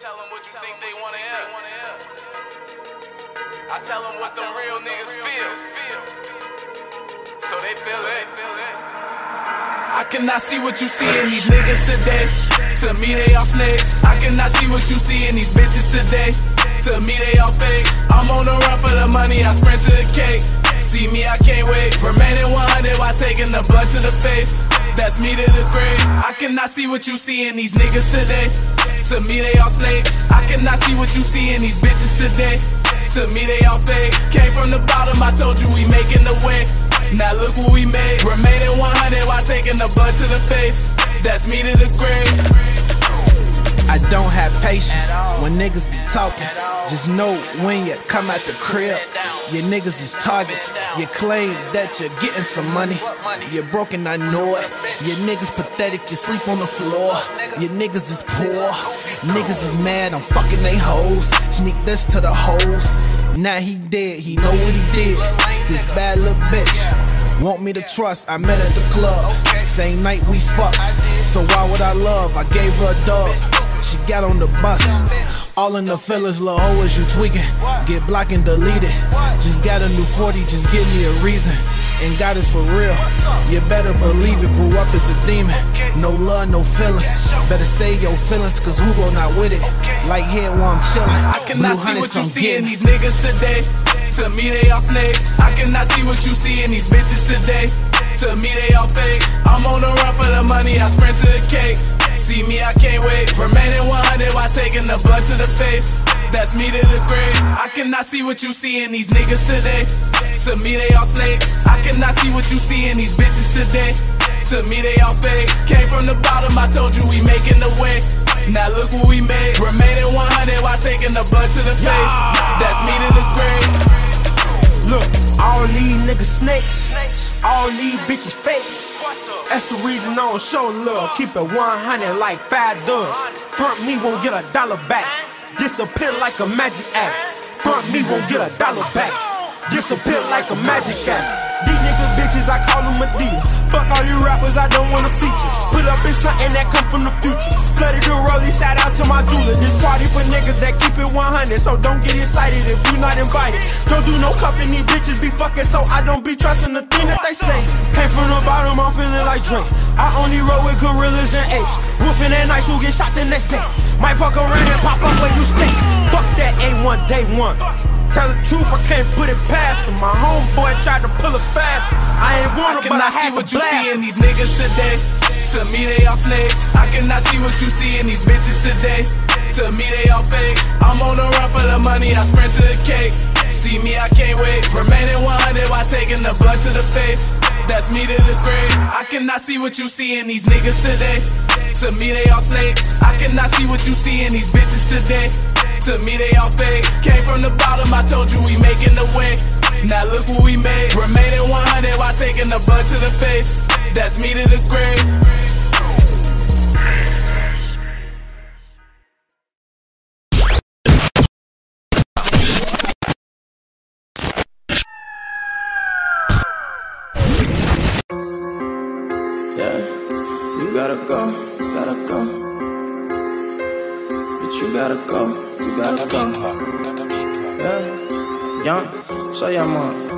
tell them what you think they wanna hear. I tell them what the real niggas feel. So they feel it. I cannot see what you see in these niggas today. To me, they all snakes. I cannot see what you see in these bitches today. To me, they all fake. I'm on the run for the money, I sprint to the cake. See me, I can't wait. Remaining 100 while taking the blood to the face. That's me to the grave. I cannot see what you see in these niggas today. To me, they all snakes. I cannot see what you see in these bitches today. To me, they all fake. Came from the bottom, I told you we making the way. Now look what we made. Remaining 100 while taking the blood to the face. That's me to the grave. I don't have patience when niggas be talking. Just know when you come out the crib, your niggas is targets. You claim that you're getting some money. You're broken, I know it. Your niggas pathetic, you sleep on the floor. Your niggas is poor. Niggas is mad, I'm fucking they hoes. Sneak this to the hoes. Now he dead, he know what he did. This bad little bitch. Want me to trust, I met at the club. Same night we fucked. So why would I love? I gave her a dog. She got on the bus. All in the feelings, little hoe, is you tweaking. Get blocked and deleted. Just got a new 40, just give me a reason. And God is for real. You better believe it, grew up as a demon. No love, no feelings. Better say your feelings, cause who go not with it? Like head while I'm chilling. I cannot see what you see in these niggas today. To me, they all snakes. I cannot see what you see in these bitches today. To me, they all fake. I'm on the run for the money, I sprint to the cake. See me, I can't wait. Remaining 100 while taking the blood to the face. That's me to the grave. I cannot see what you see in these niggas today. To me, they all snakes. I cannot see what you see in these bitches today. To me, they all fake. Came from the bottom, I told you we making the way. Now look what we made. Remaining 100 while taking the blood to the face. That's me to the grave. Look, all these niggas snakes, all these bitches fake. That's the reason I don't show love. Keep it 100 like five does. Front me won't get a dollar back. Disappear like a magic act. Front me won't get a dollar back. Disappear like a magic act. Bitches, I call them a deal. Fuck all you rappers, I don't wanna feature. Put up in something that come from the future. Flooded the rollie, shout out to my jeweler. This party for niggas that keep it 100, so don't get excited if you not invited. Don't do no cuffing, these bitches be fucking, so I don't be trusting the thing that they say. Came from the bottom, I'm feeling like Drake. I only roll with gorillas and apes. Roofing at night, who get shot the next day. Might fuck around and pop up where you stay. Fuck that A1 day one. Tell the truth, I can't put it past him. My homeboy tried to pull it fast. I ain't want it, but I cannot see what you see in these niggas today. To me, they all snakes. I cannot see what you see in these bitches today. To me, they all fake. I'm on the run for the money, I sprint to the cake. See me, I can't wait. Remaining 100 while taking the blood to the face. That's me to the grave. I cannot see what you see in these niggas today. To me, they all snakes. I cannot see what you see in these bitches today. To me, they all fake. Came from the bottom, I told you we making the way. Now look what we made. Remaining 100 while taking the blood to the face. That's me to the grave. Show your mom.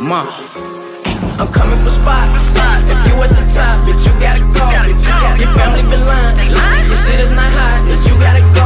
Ma. I'm coming for spots. If you at the top, bitch, you gotta go. Your family been lying. Your shit is not hot, bitch, you gotta go.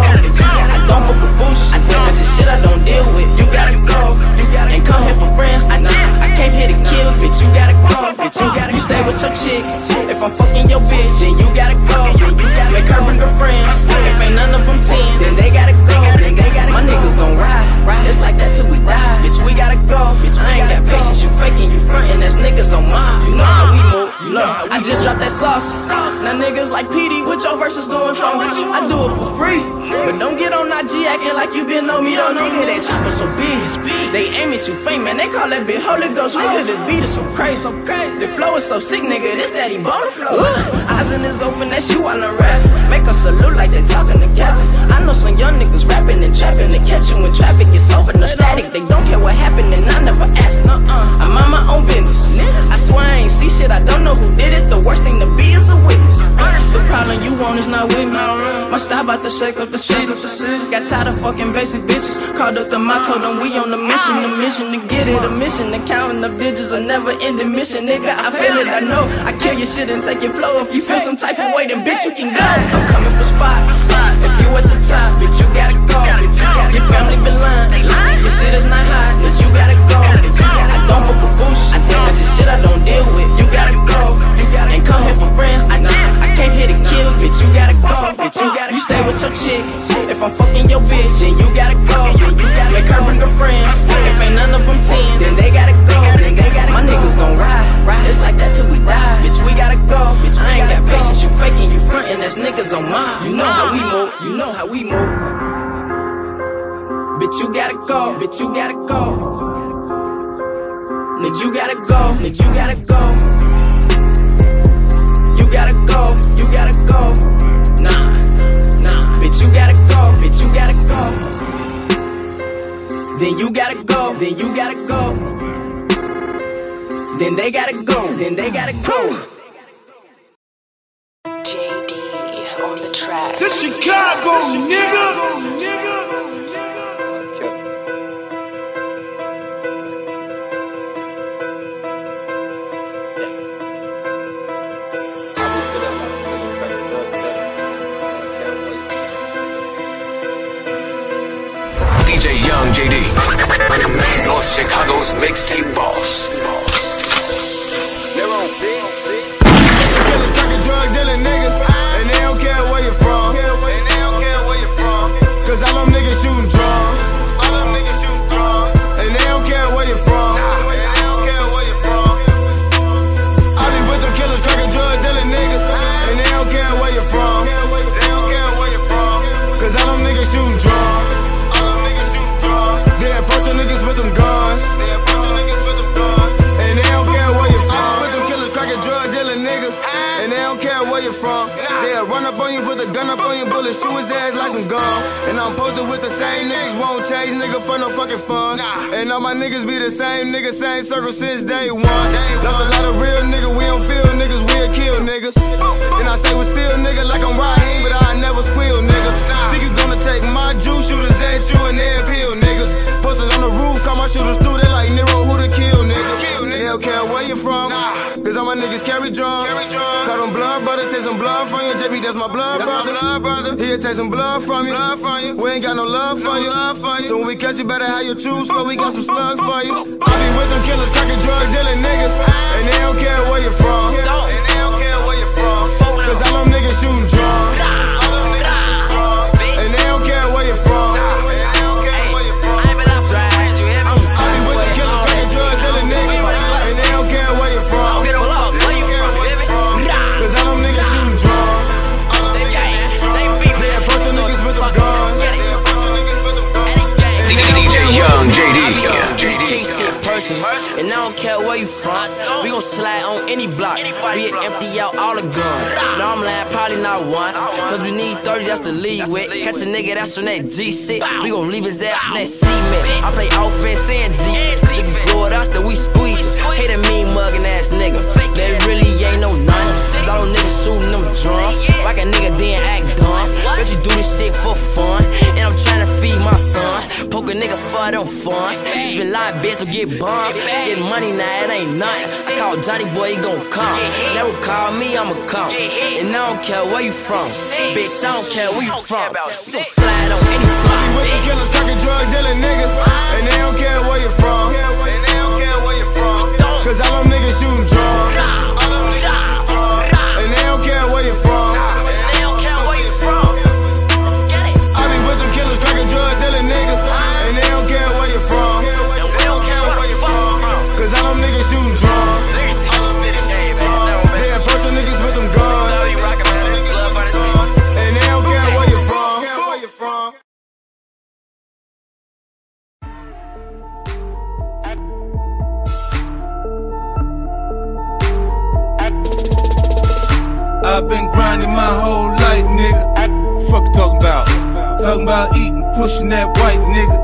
Flow. Eyes in his open, that's you on the rap. Make a salute like they talking to Captain. I know some young niggas rapping and trapping to catch you when traffic is over. No static, they don't care what happened, and I never ask. Uh-uh. I mind my own business. I swear I ain't see shit, I don't know who did it. The worst thing to be is a witness. The problem you want is not with me. My style about to shake up the city. Got tired of fucking basic bitches. Called up the motto, then we on the mission. The mission to get it, a mission to counting up digits. A never ending mission, nigga. I feel it, I know. I kill your shit and take your flow. If you feel some type of way, then bitch, you can go. I'm coming for spots. If you at the top, bitch, you gotta go. Your family been lying. Your shit is not high, bitch, you gotta go. I don't fuck with fool shit. That's the shit I don't deal with. You gotta go. Ain't come here for friends, nah. I came here to kill, bitch, you gotta go. Bitch, you, gotta you stay with your chick. If I'm fucking your bitch, then you gotta go. Make her bring her friends. If ain't none of them ten, then they gotta go. My niggas gon' ride. It's like that till we die. Bitch, we gotta go. Bitch. I ain't got patience, you faking, you frontin'. That's niggas on mine. You know how we move. You know how we move. Bitch, you gotta go. Bitch, you gotta go. Bitch, you gotta go. Bitch, you gotta go. You gotta go. You gotta go. Nah, nah. Bitch, you gotta go. Bitch, you gotta go. Then you gotta go. Then you gotta go. Then they gotta go. Then they gotta go. JD on the track. This Chicago, nigga. DJ Young JD. North Chicago's mixtape boss. Niggas, won't nigga for no fucking fun. And all my niggas be the same nigga, same circle since day one. Lost a lot of real niggas, we don't feel niggas, we'll kill niggas. And I stay with still nigga like I'm Raheem, but I never squeal nigga. Think you gonna take my juice, shooters at you and then peel niggas. Posted on the roof, call my shooters through, they like Nero, don't care where you from, cause all my niggas carry drums. Call them blood brother, take some blood from you. JB, that's my blood brother. blood brother. He'll take some blood from you. Blood from you. We ain't got no love for you. Love for you. So when we catch you, better have your true so we got some slugs for you. I be with them killers, cracking drug dealing niggas, ah. and they don't care where you're from. And they don't care where you from. Cause all them niggas shooting drums. Don't care where you from. We gon' slide on any block. We empty out all the guns. No, I'm lying, probably not one. Cause we need 30, that's the lead with. Catch a nigga that's on that G shit. We gon' leave his ass on that cement. I play offense and defense. If you blow at us, then we squeeze. Hate a mean mugging ass nigga. They really ain't no none. Them niggas shooting them drums. Like a nigga then act dumb. Bet you do this shit for fun. Feed my son. Poke a nigga for them funds. He's been lying, bitch, to get bumped. Get money now, it ain't nothing. I call Johnny Boy, he gon' come. Never call me, I'ma come. And I don't care where you from. Bitch, I don't care where you from. So slide on any block. With the killers, cracking drug dealing niggas, and they don't care where you from. About eating, pushing that white nigga.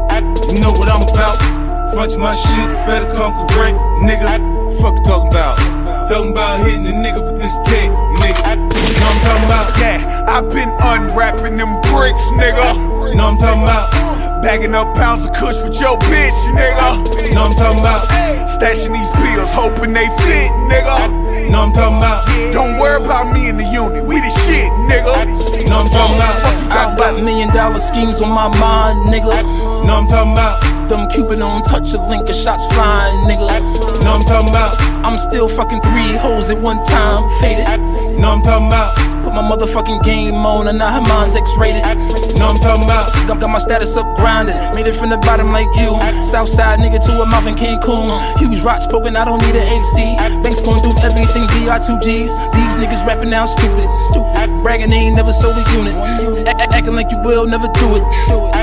You know what I'm about? Front my shit, better come correct, nigga. Fuck you talking about? Talking about hitting a nigga with this dick, nigga. You know what I'm talking about? Yeah, I've been unwrapping them bricks, nigga. You know I'm talking about? Bagging up pounds of kush with your bitch, nigga. Know I'm talking about? Stashing these pills, hoping they fit, nigga. Know I'm talking about? Don't worry about me in the unit, we the shit, nigga. Know I'm talking about? I got million dollar schemes on my mind, nigga. Know I'm talking about? Them Cupid on touch a link and shots flying, nigga. Know I'm talking about? I'm still fucking three hoes at one time, faded. Know I'm talking about? Put my motherfucking game on and now her mind's X-rated. Know I'm talking about? Got, got my status up grinded, made it from the bottom like you. Southside nigga to a mouth in Cancun. Huge rocks poking, I don't need an AC. Banks going through everything, BR2Gs. These niggas rapping now stupid. Stupid. Bragging they ain't never sold a unit. Acting like you will, never do it.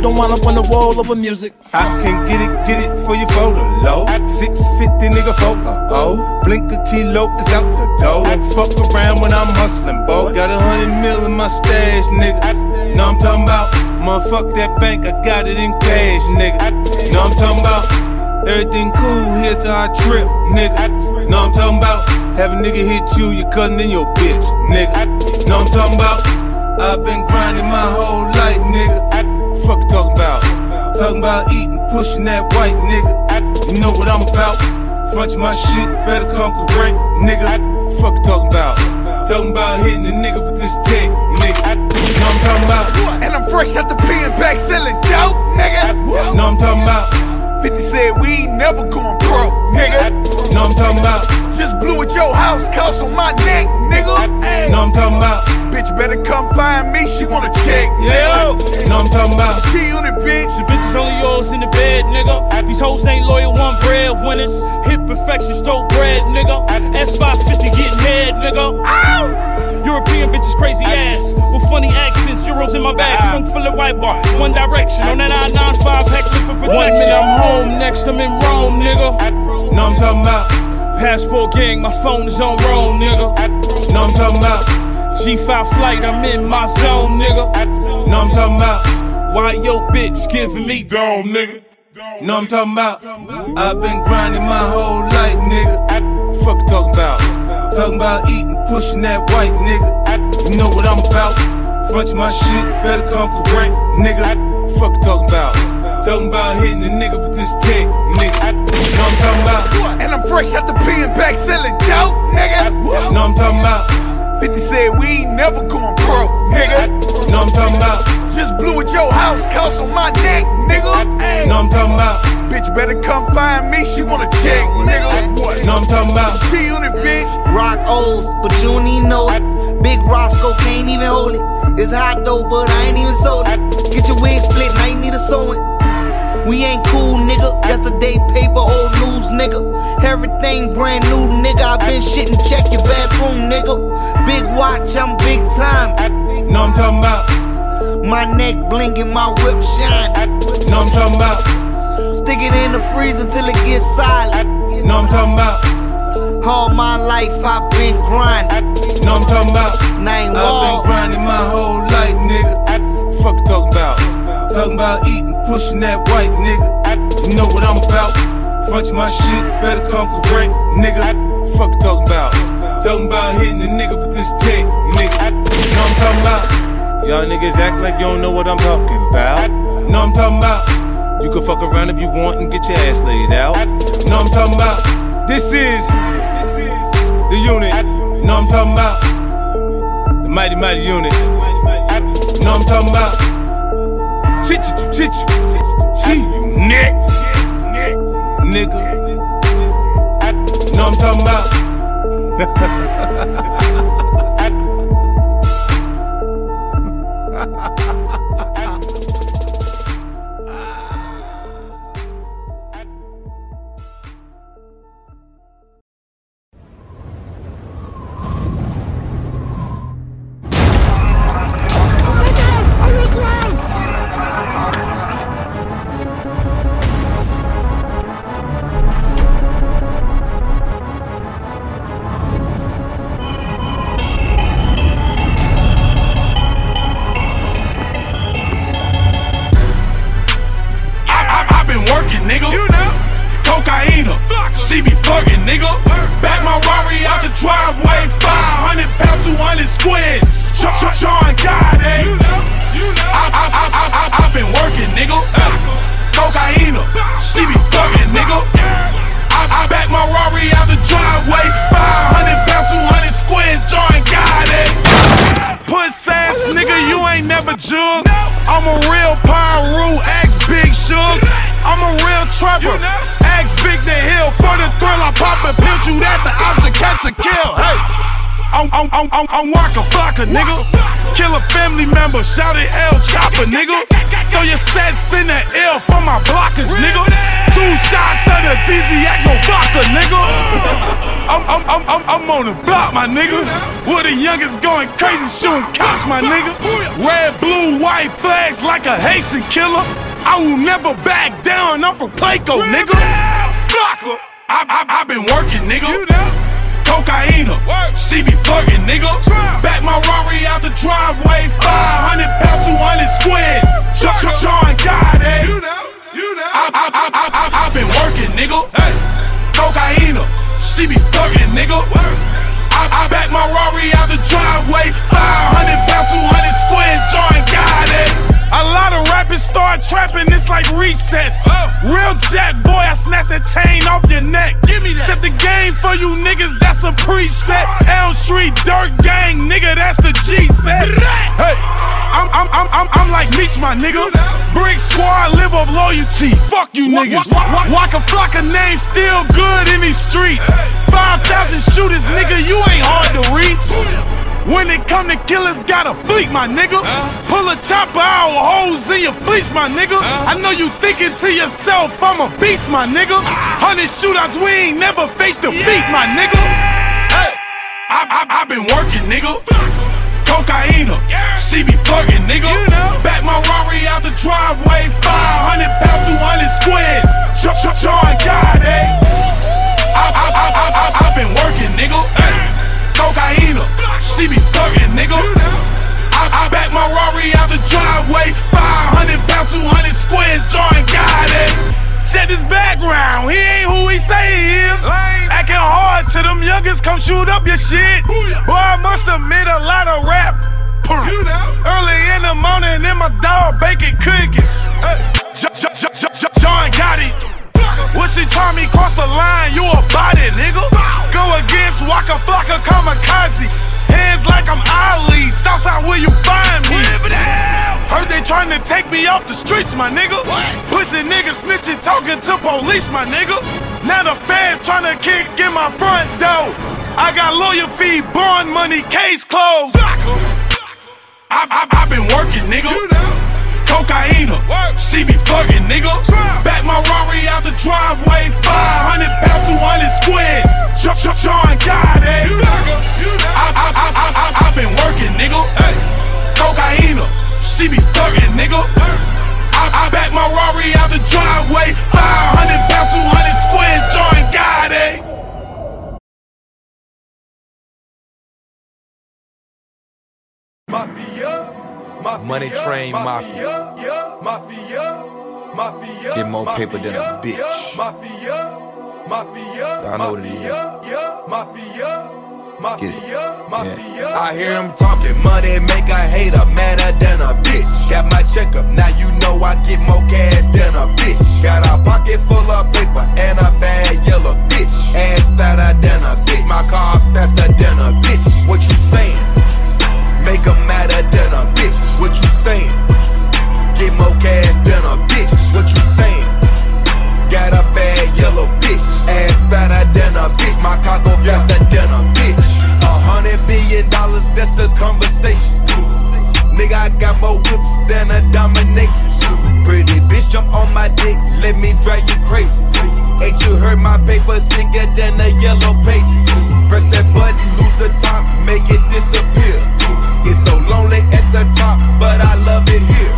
Don't wind up on the wall over music. I can get it, get it for your photo, low. 650 nigga photo, oh. Blink a kilo is out the door. Fuck around when I'm hustling, boy. Got a hundred mil in my stash, nigga. Know I'm talking about? Motherfuck that bank, I got it in cash, nigga. Know I'm talking about? Everything cool here till I trip, nigga. Know I'm talking about? Have a nigga hit you, your cousin and your bitch, nigga. Know I'm talking about? I've been grinding my whole life, nigga. Fuck you talking about? Talking about eating, pushing that white nigga. You know what I'm about. Front my shit, better come correct, nigga. Fuck you talking about. Talking about hitting a nigga with this tech, nigga. You know I'm talking about? And I'm fresh out the pen back selling dope, nigga. Know I'm talking about? 50 said we ain't never going pro, nigga. Know I'm talking about? Just blew at your house, cost on my neck, nigga. Know I'm talking about? Bitch better come find me, she wanna check. Yeah. Know I'm talking about? She bitch. The bitch is only yours in the bed, nigga. These hoes ain't loyal, one bread winners. Hit perfection, stole bread, nigga. S550 getting head, nigga. Ow! European bitches crazy ass with funny accents. Euros in my bag, trunk full of white bar. One direction on that 995 heckling for protection. One minute I'm home, next I'm in Rome, nigga. Know I'm talking about? Passport gang, my phone is on Rome, nigga. Know I'm talking about? G5 flight, I'm in my zone, nigga. Know I'm talking about? Why your bitch giving me dome, nigga? Know what I'm talking about? I've been grinding my whole life, nigga. Fuck you talking about? Talking about eating, pushing that white nigga. You know what I'm about. Front my shit, better come correct, nigga. Fuck you talking about? Talking about hitting a nigga with this tech, nigga. Know what I'm talking about? And I'm fresh out the pen back selling dope, nigga. Know what I'm talking about? 50 said we ain't never going pro, nigga. Know I'm talking about? Just blew at your house, cost on my neck, nigga. Know what I'm talking about? Bitch better come find me, she wanna check, nigga. What? Know I'm talking about? She on it, bitch. Rock O's, but you don't even know it. Big Roscoe can't even hold it. It's hot though, but I ain't even sold it. Get your wig split, and I ain't need a sewing. We ain't cool, nigga. Yesterday paper, old news, nigga. Everything brand new, nigga. I been shitting, check your bathroom, nigga. Big watch, I'm big time. Know I'm talking about? My neck blinking, my whip shine. Know I'm talking about? Stick it in the freezer till it gets solid. Know I'm talking about? All my life I've been grinding. Know I'm talking about? Nine I've been wall. grinding my whole life, nigga. Fuck you talking about? Talking about eating, pushing that white nigga. You know what I'm about. Front my shit, better come correct, nigga. Fuck you talking about? Talking about hitting the nigga with this tech, nigga. You know what I'm talking about? Y'all niggas act like you don't know what I'm talking about. Know what I'm talking about? You can fuck around if you want and get your ass laid out. Know what I'm talking about? This is the unit. Know what I'm talking about? The mighty, mighty unit. Know what I'm talking about? Chit chit chit chit you next, nigga. Know what I'm talking about? Waka nigga. Kill a family member, shout it El Chopper, nigga. Throw your sets in the L for my blockers, nigga. Two shots of the Dizzy no vodka, nigga. I'm, I'm, I'm, I'm, I'm on the block, my nigga. Where the youngest going crazy, shooting cops, my nigga. Red, blue, white flags like a Haitian killer. I will never back down, I'm from Clayco, nigga. Blocker. I, I, I been working, nigga. Cocaina, she be flirting, nigga. Back my Rari out the driveway, 500 pounds, 200 squares. John Gotti. You know, you know. I, I, I, I, I, I been working, nigga. Hey, cocaina, she be flirting, nigga. I, I back my Rari out the driveway, 500 pounds, 200 squares. John Gotti. A lot of rappers start trapping, it's like recess. Real jack boy, I snap the chain off your neck. Give me that. Set the game for you niggas, that's a preset. Elm Street Dirt Gang, nigga, that's the G set. Hey, I'm, I'm, I'm, I'm, I'm like Meech, my nigga. Brick Squad live of loyalty. Fuck you niggas. Waka Flocka name still good in these streets. 5,000 shooters, nigga, you ain't hard to reach. When it come to killers, got a fleet, my nigga. Pull a chopper out, holes in your fleece, my nigga. I know you thinking to yourself, I'm a beast, my nigga. Ah. Hundred shootouts, we ain't never faced defeat, my nigga. Hey, I, I, I been working, nigga. Cocaina, uh, she be flirting, nigga. Back my Rari out the driveway, 500 pounds, 200 squares. John Gotti. Come shoot up your shit. Boy, I must admit a lot of rap. Early in the morning, in my dog baking cookies. Hey, J- J- J- J- J- John Gotti. When she try me cross the line, you a body, nigga. Go against Waka Flocka Kamikaze. Hands like I'm Ali. Southside, where you find me? Heard they trying to take me off the streets, my nigga. Pussy nigga snitching, talking to police, my nigga. Now the fans trying to kick in my front door. Lawyer fee, bond money, case closed. I, I, I been working, nigga. Cocaina, she be fucking, nigga. Back my Rari out the driveway, 500 pounds, 200 squares. J- J- John Gotti. I, I, I, I, I, I been working, nigga. Hey, cocaina, she be thugging, nigga. I, I back my Rari out the driveway, 500 pounds, 200 squares. John Gotti. Money Train Mafia. Get more paper than a bitch. Y'all know what it is. Get it. Yeah. I hear him talking money, make a hater madder than a bitch. Got my checkup, now you know I get more cash than a bitch. Got a pocket full of paper and a bad yellow bitch. Ass fatter than a bitch, my car faster than a bitch. What you saying? Make 'em madder than a bitch. What you saying? Get more cash than a bitch. What you saying? Got a bad yellow bitch. Ass fatter than a bitch. My cock go faster than a bitch. A hundred billion dollars, that's the conversation. Nigga, I got more whips than a domination. Pretty bitch, jump on my dick, let me drive you crazy. Ain't you heard my papers thicker than the yellow pages? Press that button, lose the top, make it disappear. It's so lonely at the top, but I love it here.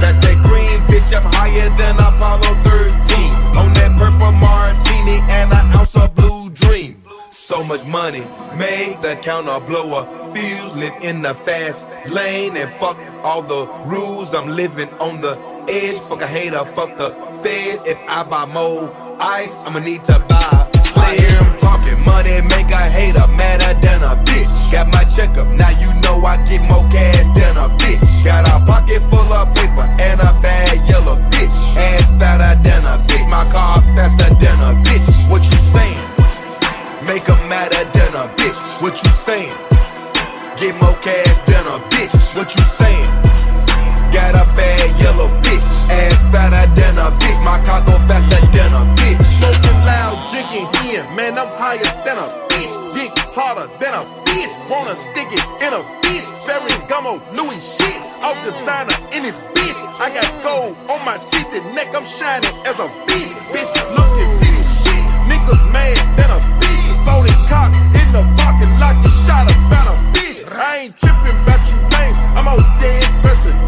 That's that green bitch, I'm higher than Apollo 13. On that purple martini and an ounce of blue dream. So much money made the counter blower. Fuse live in the fast lane and fuck all the rules. I'm living on the edge. Fuck a hater, fuck the feds. If I buy more ice, I'ma need to buy. I hear him talking money, make a hater madder than a bitch. Got my checkup, now you know I get more cash than a bitch. Got a pocket full of paper and a bad yellow bitch. Ass fatter than a bitch, my car faster than a bitch. What you saying? Make 'em madder than a bitch. What you saying? Get more cash than a bitch. What you saying? Got a bad yellow bitch, ass fatter than a bitch. My car go faster than a bitch. Man, I'm higher than a bitch. Dick harder than a bitch. Wanna stick it in a bitch. Ferragamo, Louis shit. Off designer in his bitch. I got gold on my teeth and neck, I'm shining as a bitch. Bitch, look and see this shit. Niggas mad than a bitch. Folding cock in the parking lot, get shot about a bitch. I ain't tripping about you lame. I'm on dead presidents.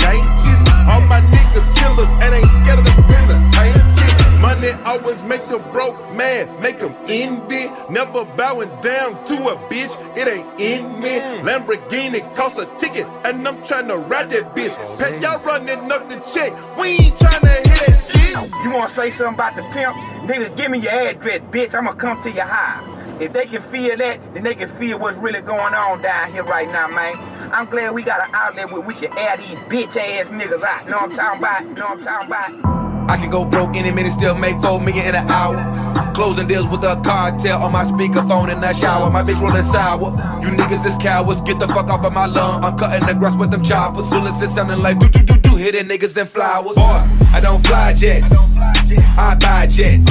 All my niggas killers and ain't scared of the penitentiary. Money always make the broke mad, make envy. Never bowing down to a bitch, it ain't in me. Mm. Lamborghini costs a ticket, and I'm tryna ride that bitch. Oh, Pat, y'all running up the check, we ain't tryna hit that shit. You wanna say something about the pimp? Niggas, give me your address, bitch. I'ma come to your house. If they can feel that, then they can feel what's really going on down here right now, man. I'm glad we got an outlet where we can air these bitch ass niggas out. Know what I'm talking about? Know what I'm talking about? I can go broke any minute, still make four million in an hour. Closing deals with the cartel on my speakerphone in the shower. My bitch rolling sour. You niggas is cowards, get the fuck off of my lawn. I'm cutting the grass with them choppers. Bullets is sounding like do do do do, hitting niggas and flowers. Boy, I don't fly jets, I buy jets.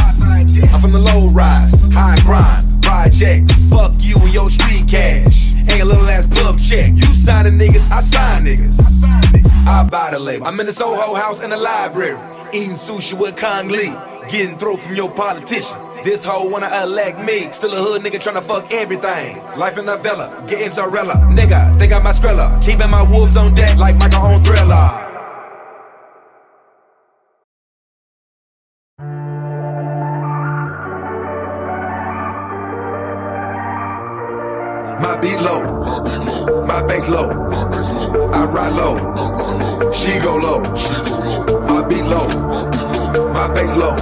I'm from the low rise, high grind, projects. Fuck you and your street cash. Ain't a little ass pub check. You signing niggas, I sign niggas. I buy the label. I'm in the Soho house in the library. Eating sushi with Kong Lee. Getting throw from your politician. This hoe wanna elect me. Still a hood nigga tryna fuck everything. Life in a villa, getting Zarella. Nigga, think I'm my Skrilla. Keeping my wolves on deck like Michael on Thriller. My beat low, my bass low, I ride low, she go low. Beat low, my bass low,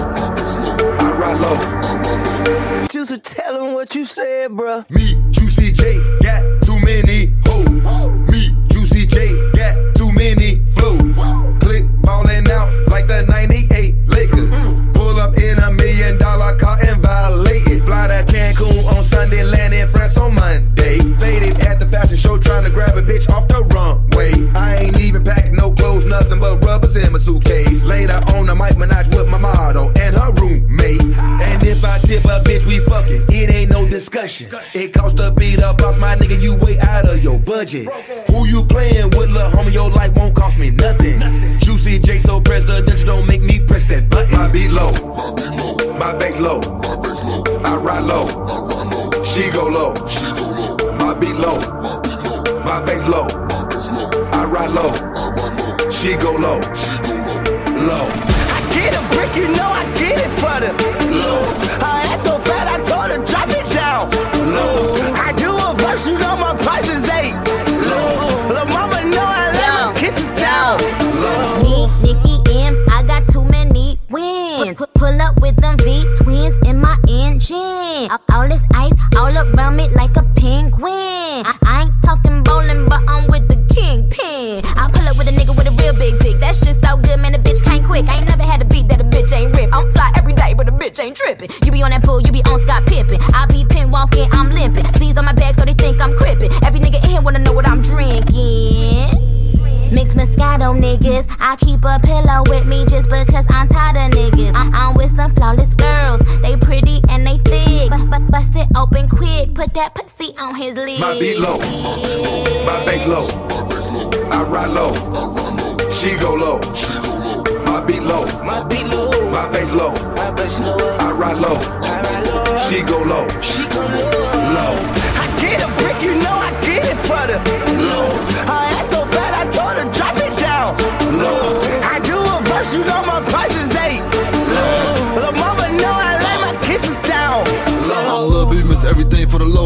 I ride low. Juicy, tell him what you said, bruh. Me, Juicy J, got too many hoes. Me, Juicy J, got too many flows. Click ballin' out like the 98 Lakers. Pull up in a million dollar car and violate it. Fly to Cancun Sunday, land in France on Monday. Faded at the fashion show trying to grab a bitch off the runway. I ain't even packed no clothes, nothing but rubbers in my suitcase. Later on, I might menage with my model and her roommate. And if I tip a bitch, we fucking. It ain't no discussion. It cost to beat up boss, my nigga. You way out of your budget. Who you playing with, little homie? Your life won't cost me nothing. Juicy J so presidential, don't make me press that button. My beat low, my bass low, I ride low, she go low. She go low. My beat low, my beat low. My bass low, My bass low. I ride low, I ride low. she go low, She go low. Low. I get a brick, you know I get it for the low. Her engine. All- this ice all around me like a penguin. I, I ain't talking bowling, but I'm with the kingpin. I pull up with a nigga with a real big dick. That shit so good, man, the bitch can't quick. I ain't never had a beat that a bitch ain't rip. I'm fly every day, but a bitch ain't tripping. You be on that pool, you be on Scott Pippen. I be pin walking, I'm limping. Sleeves on my back, so they think I'm crippin'. Every nigga in here wanna know what I'm drinking. Mixed Moscato niggas. I keep a pillow with me just because I'm tired of niggas. I- I'm with some flawless girls. They bust it open quick. Put that pussy on his lid. My beat low, my bass low, I ride low, she go low. My beat low, my beat low, my bass low, I ride low, she go low, low. I get a brick, you know I get it for the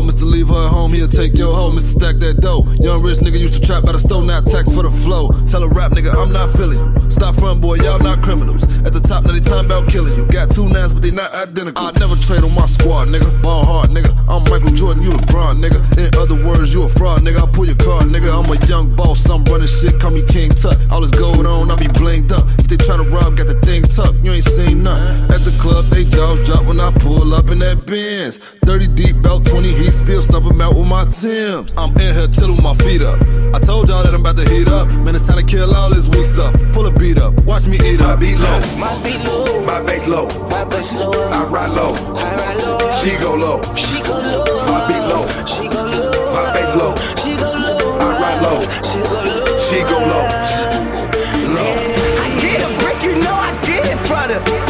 Mr. Leave her at home, he'll take your home. Mr. Stack that dough. Young rich nigga used to trap by the stove, now tax for the flow. Tell a rap nigga, I'm not feeling you. Stop front, boy, y'all not criminals. At the top, now they time about killing you. Got two nines, but they not identical. I never trade on my squad, nigga. Ball hard, nigga. I'm Michael Jordan, you LeBron, nigga. In other words, you a fraud, nigga. I'll pull your car, nigga. I'm a young boss, I'm running shit, call me King Tut. All this gold on, I be blinged up. If they try to rob, got the thing tucked. You ain't seen none. At the club, they jaws drop when I pull up in that Benz. 30 deep, belt 20 heat, still stumping out with my Timbs. I'm in here chillin' with my feet up. I told y'all that I'm about to to heat up. Man, it's time tryna kill all this weak stuff. Pull a beat up, watch me eat up. My beat low, my beat low, my bass low, my bass low. I ride low, I ride low. She go low, she go low. My beat low, she go low. My bass low, she go low. I ride low, she go low. She go low. She go low. I get a brick, you know I get it for the.